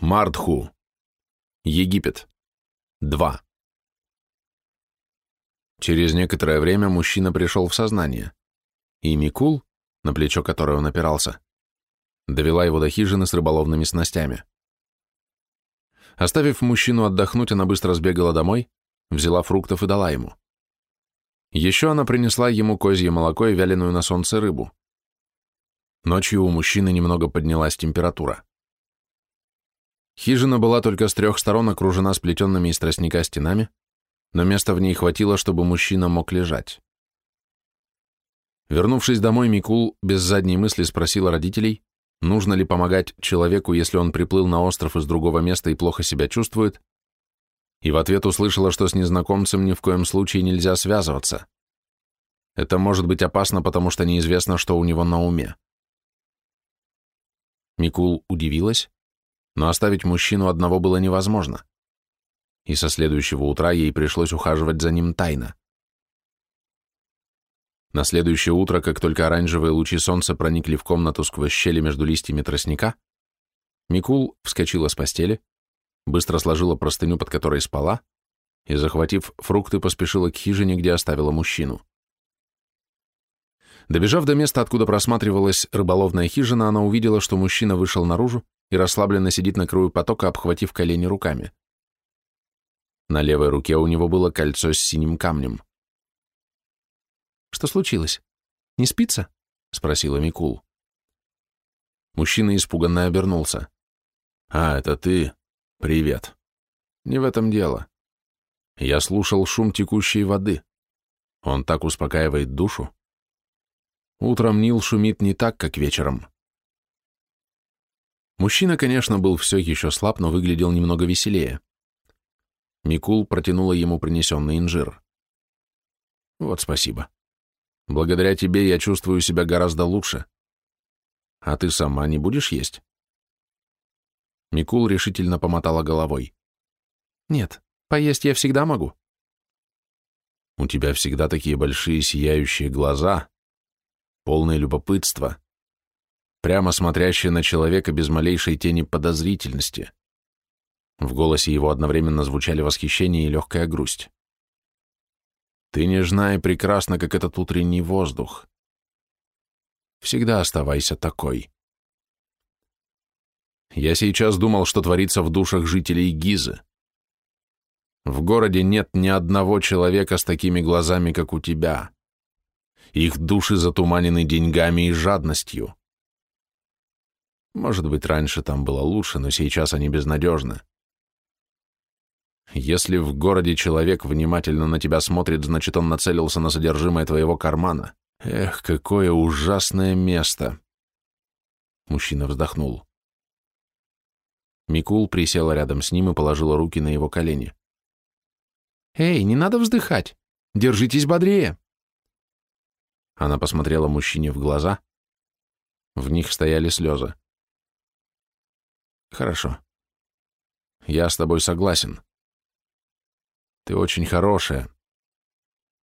Мардху. Египет. 2. Через некоторое время мужчина пришел в сознание, и Микул, на плечо которой он опирался, довела его до хижины с рыболовными снастями. Оставив мужчину отдохнуть, она быстро сбегала домой, взяла фруктов и дала ему. Еще она принесла ему козье молоко и вяленую на солнце рыбу. Ночью у мужчины немного поднялась температура. Хижина была только с трех сторон окружена сплетенными из тростника стенами, но места в ней хватило, чтобы мужчина мог лежать. Вернувшись домой, Микул без задней мысли спросил родителей, нужно ли помогать человеку, если он приплыл на остров из другого места и плохо себя чувствует, и в ответ услышала, что с незнакомцем ни в коем случае нельзя связываться. Это может быть опасно, потому что неизвестно, что у него на уме. Микул удивилась, но оставить мужчину одного было невозможно и со следующего утра ей пришлось ухаживать за ним тайно. На следующее утро, как только оранжевые лучи солнца проникли в комнату сквозь щели между листьями тростника, Микул вскочила с постели, быстро сложила простыню, под которой спала, и, захватив фрукты, поспешила к хижине, где оставила мужчину. Добежав до места, откуда просматривалась рыболовная хижина, она увидела, что мужчина вышел наружу и расслабленно сидит на краю потока, обхватив колени руками. На левой руке у него было кольцо с синим камнем. «Что случилось? Не спится?» — спросила Микул. Мужчина испуганно обернулся. «А, это ты? Привет. Не в этом дело. Я слушал шум текущей воды. Он так успокаивает душу. Утром Нил шумит не так, как вечером». Мужчина, конечно, был все еще слаб, но выглядел немного веселее. Микул протянула ему принесенный инжир. «Вот спасибо. Благодаря тебе я чувствую себя гораздо лучше. А ты сама не будешь есть?» Микул решительно помотала головой. «Нет, поесть я всегда могу». «У тебя всегда такие большие сияющие глаза, полное любопытство, прямо смотрящие на человека без малейшей тени подозрительности». В голосе его одновременно звучали восхищение и легкая грусть. «Ты нежна и прекрасна, как этот утренний воздух. Всегда оставайся такой». Я сейчас думал, что творится в душах жителей Гизы. В городе нет ни одного человека с такими глазами, как у тебя. Их души затуманены деньгами и жадностью. Может быть, раньше там было лучше, но сейчас они безнадежны. Если в городе человек внимательно на тебя смотрит, значит, он нацелился на содержимое твоего кармана. Эх, какое ужасное место!» Мужчина вздохнул. Микул присела рядом с ним и положила руки на его колени. «Эй, не надо вздыхать! Держитесь бодрее!» Она посмотрела мужчине в глаза. В них стояли слезы. «Хорошо. Я с тобой согласен. Ты очень хорошая.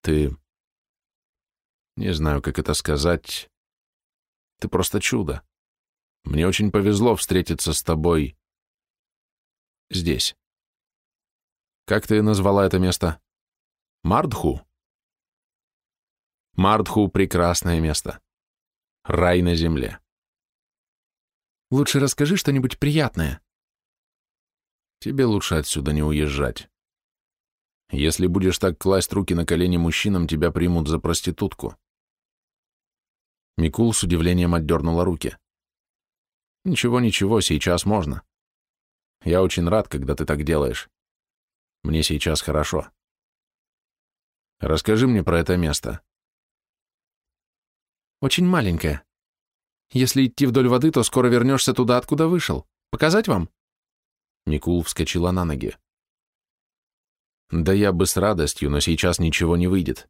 Ты... Не знаю, как это сказать. Ты просто чудо. Мне очень повезло встретиться с тобой здесь. Как ты назвала это место? Мардху? Мардху — прекрасное место. Рай на земле. Лучше расскажи что-нибудь приятное. Тебе лучше отсюда не уезжать. Если будешь так класть руки на колени мужчинам, тебя примут за проститутку. Микул с удивлением отдернула руки. Ничего, ничего, сейчас можно. Я очень рад, когда ты так делаешь. Мне сейчас хорошо. Расскажи мне про это место. Очень маленькое. Если идти вдоль воды, то скоро вернешься туда, откуда вышел. Показать вам? Микул вскочила на ноги. Да я бы с радостью, но сейчас ничего не выйдет.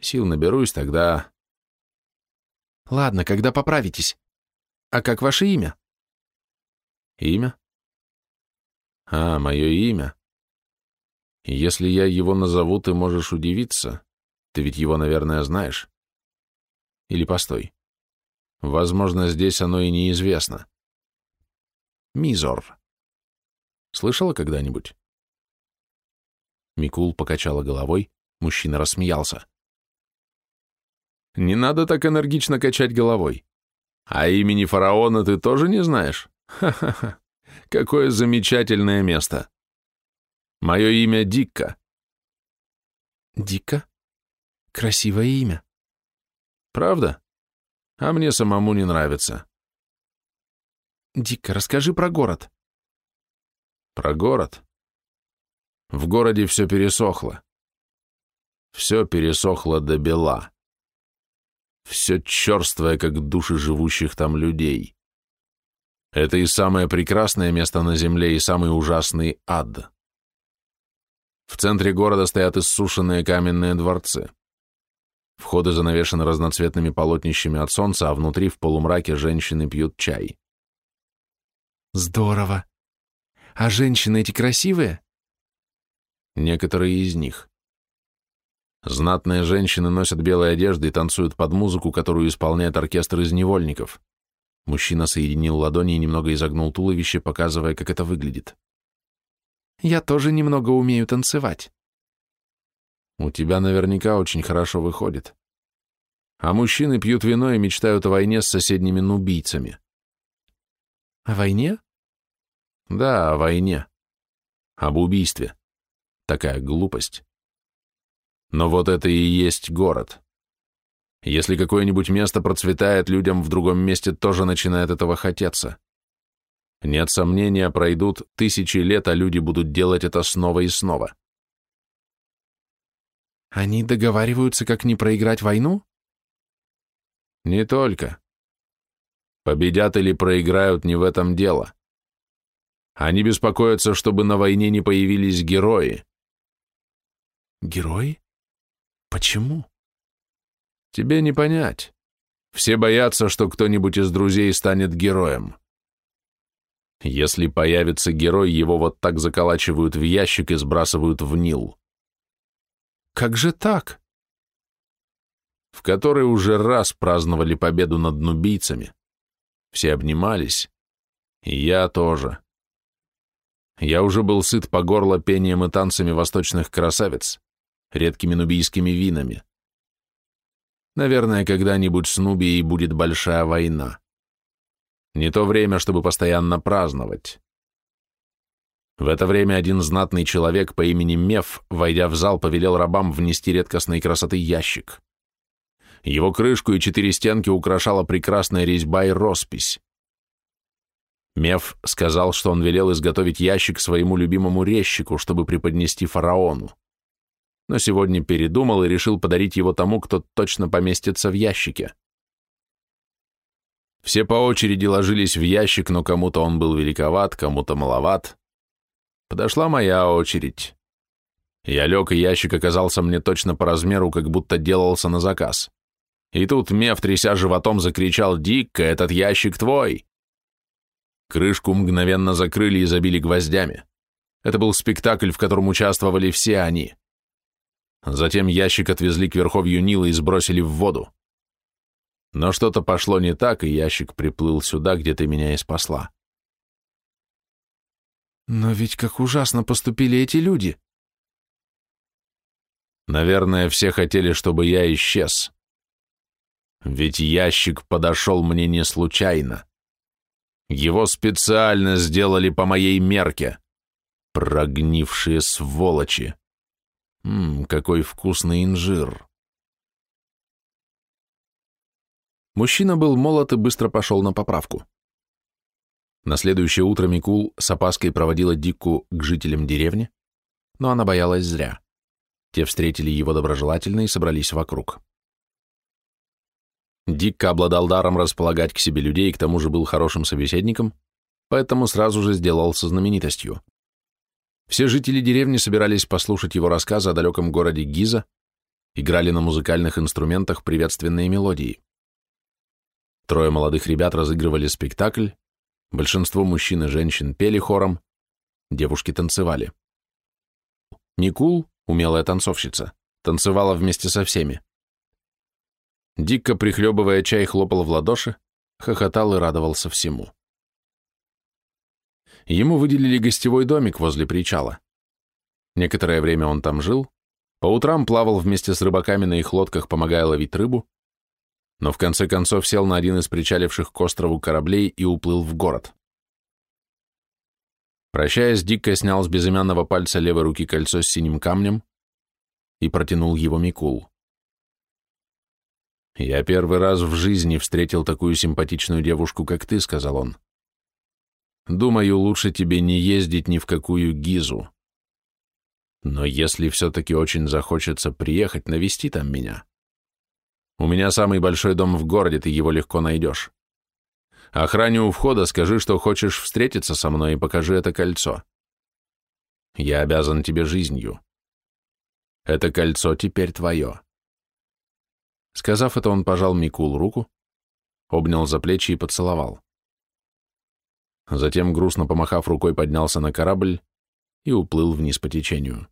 Сил наберусь, тогда... Ладно, когда поправитесь. А как ваше имя? Имя? А, мое имя. Если я его назову, ты можешь удивиться. Ты ведь его, наверное, знаешь. Или постой. Возможно, здесь оно и неизвестно. Мизор. Слышала когда-нибудь? Микул покачала головой, мужчина рассмеялся. Не надо так энергично качать головой. А имени фараона ты тоже не знаешь? Ха-ха-ха. Какое замечательное место. Мое имя Дикка. Дикка? Красивое имя. Правда? А мне самому не нравится. Дикка, расскажи про город. Про город? В городе все пересохло. Все пересохло до бела. Все черствое, как души живущих там людей. Это и самое прекрасное место на земле, и самый ужасный ад. В центре города стоят иссушенные каменные дворцы. Входы занавешены разноцветными полотнищами от солнца, а внутри в полумраке женщины пьют чай. Здорово. А женщины эти красивые? Некоторые из них. Знатные женщины носят белые одежды и танцуют под музыку, которую исполняет оркестр из невольников. Мужчина соединил ладони и немного изогнул туловище, показывая, как это выглядит. Я тоже немного умею танцевать. У тебя наверняка очень хорошо выходит. А мужчины пьют вино и мечтают о войне с соседними нубийцами. О войне? Да, о войне. Об убийстве. Такая глупость. Но вот это и есть город. Если какое-нибудь место процветает, людям в другом месте тоже начинает этого хотеться. Нет сомнения, пройдут тысячи лет, а люди будут делать это снова и снова. Они договариваются, как не проиграть войну? Не только. Победят или проиграют, не в этом дело. Они беспокоятся, чтобы на войне не появились герои. Герои? Почему? Тебе не понять. Все боятся, что кто-нибудь из друзей станет героем. Если появится герой, его вот так заколачивают в ящик и сбрасывают в Нил. Как же так? В который уже раз праздновали победу над нубийцами. Все обнимались. И я тоже. Я уже был сыт по горло пением и танцами восточных красавиц, редкими нубийскими винами. Наверное, когда-нибудь с Нубией будет большая война. Не то время, чтобы постоянно праздновать. В это время один знатный человек по имени Меф, войдя в зал, повелел рабам внести редкостной красоты ящик. Его крышку и четыре стенки украшала прекрасная резьба и роспись. Меф сказал, что он велел изготовить ящик своему любимому резчику, чтобы преподнести фараону. Но сегодня передумал и решил подарить его тому, кто точно поместится в ящике. Все по очереди ложились в ящик, но кому-то он был великоват, кому-то маловат. Подошла моя очередь. Я лег, и ящик оказался мне точно по размеру, как будто делался на заказ. И тут Меф, тряся животом, закричал «Дикка, этот ящик твой!» Крышку мгновенно закрыли и забили гвоздями. Это был спектакль, в котором участвовали все они. Затем ящик отвезли к верховью Нила и сбросили в воду. Но что-то пошло не так, и ящик приплыл сюда, где ты меня и спасла. Но ведь как ужасно поступили эти люди. Наверное, все хотели, чтобы я исчез. Ведь ящик подошел мне не случайно. Его специально сделали по моей мерке. Прогнившие сволочи. Ммм, какой вкусный инжир. Мужчина был молод и быстро пошел на поправку. На следующее утро Микул с опаской проводила Дикку к жителям деревни, но она боялась зря. Те встретили его доброжелательно и собрались вокруг. Дикка обладал даром располагать к себе людей и к тому же был хорошим собеседником, поэтому сразу же сделался знаменитостью. Все жители деревни собирались послушать его рассказы о далеком городе Гиза, играли на музыкальных инструментах приветственные мелодии. Трое молодых ребят разыгрывали спектакль, большинство мужчин и женщин пели хором, девушки танцевали. Никул, умелая танцовщица, танцевала вместе со всеми. Дико прихлебывая чай, хлопал в ладоши, хохотал и радовался всему. Ему выделили гостевой домик возле причала. Некоторое время он там жил, по утрам плавал вместе с рыбаками на их лодках, помогая ловить рыбу, но в конце концов сел на один из причаливших к острову кораблей и уплыл в город. Прощаясь, Дикко снял с безымянного пальца левой руки кольцо с синим камнем и протянул его Микул. «Я первый раз в жизни встретил такую симпатичную девушку, как ты», — сказал он. «Думаю, лучше тебе не ездить ни в какую Гизу. Но если все-таки очень захочется приехать, навести там меня. У меня самый большой дом в городе, ты его легко найдешь. Охране у входа скажи, что хочешь встретиться со мной и покажи это кольцо. Я обязан тебе жизнью. Это кольцо теперь твое. Сказав это, он пожал Микул руку, обнял за плечи и поцеловал. Затем, грустно помахав рукой, поднялся на корабль и уплыл вниз по течению.